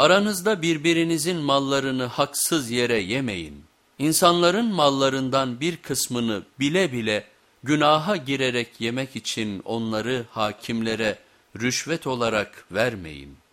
Aranızda birbirinizin mallarını haksız yere yemeyin. İnsanların mallarından bir kısmını bile bile günaha girerek yemek için onları hakimlere rüşvet olarak vermeyin.''